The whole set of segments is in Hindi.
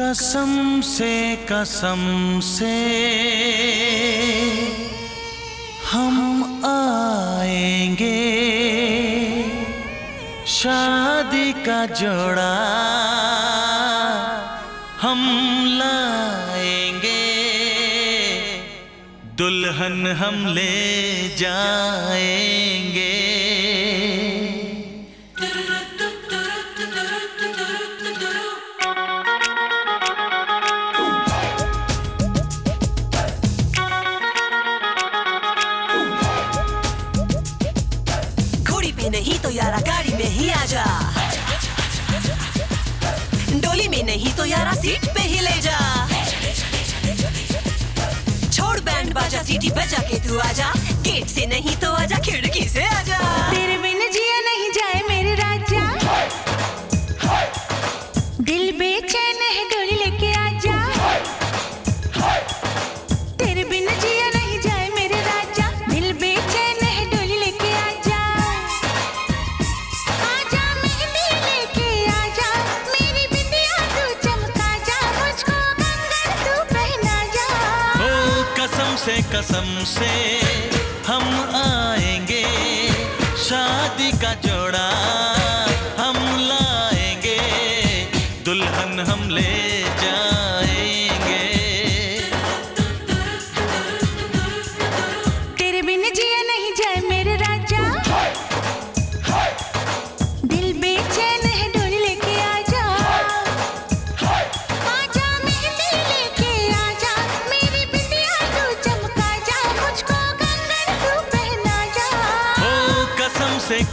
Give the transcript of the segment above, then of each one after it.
कसम से कसम से। हम आएँगे। शादी का जोड़ा हम लाएँगे। दुल्हन हम ले जाएँगे। यारा गाड़ी में ही आ जा। डोली में नहीं तो यारा सीट पे ही ले जा। छोड़ बैंड बाजा सीटी बजा के तू जा। गेट से नहीं तो कसम से।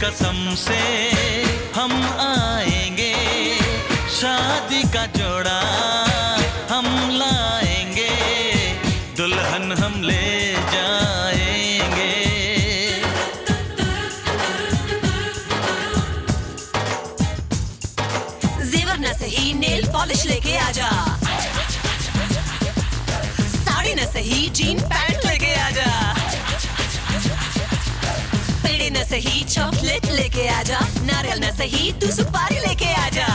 कसम से हम आएँगे। शादी का जोड़ा हम लाएँगे। दुल्हन हम ले जाएँगे। जेवर न सही, नेल पॉलिश लेके आजा। साड़ी न सही, जीन पैंट सही चॉकलेट लेके आजा। नारियल न सही तू सुपारी लेके आजा।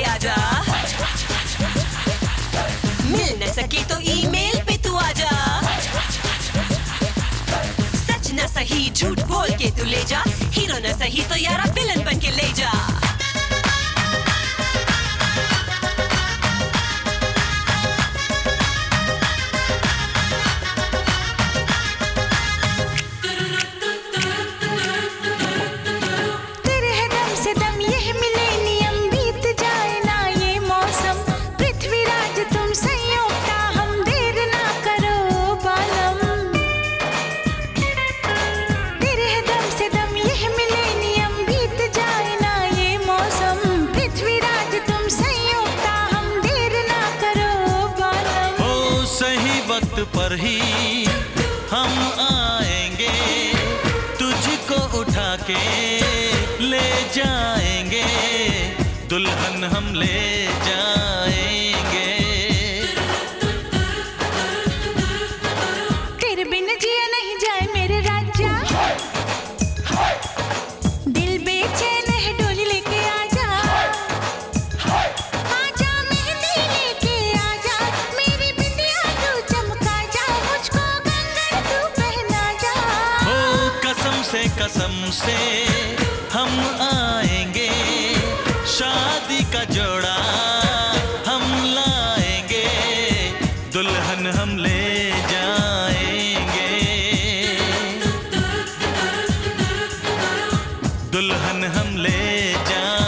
डेट जा मिल न सके तो ईमेल पे तू आजा। सच न सही, झूठ बोल के तू ले जा। हीरो न सही तो यारा विलन बन के ले जा। पर ही हम आएँगे तुझको उठा के ले जाएँगे दुल्हन हम ले से कसम से हम आएँगे। शादी का जोड़ा हम लाएँगे। दुल्हन हम ले जाएँगे। दुल्हन हम ले जाएँगे